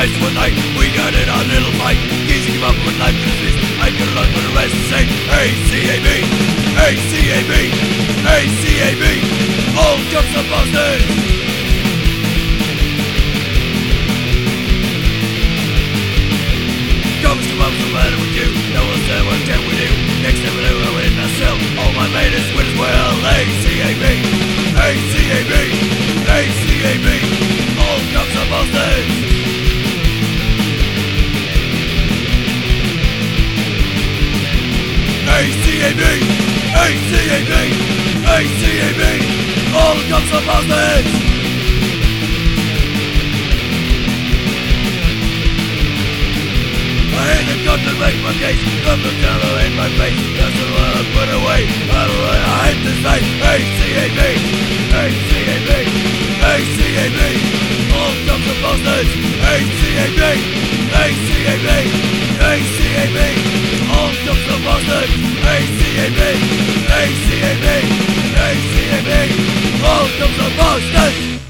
rest one night We got in a little fight He's came up with life disease I'm gonna for the rest say A-C-A-B A-C-A-B A-C-A-B All comes up on stage Comes to on was the matter with you? ACAB, ACAB, ACAB, all comes of bastards. I hate the gun to make my case. Come down and in my face. That's the one I put away. I I hate to say ACAB ACAB ACAB All the bastards ACAB ACAB bastards ACAB ACAB ACAB comes the bastards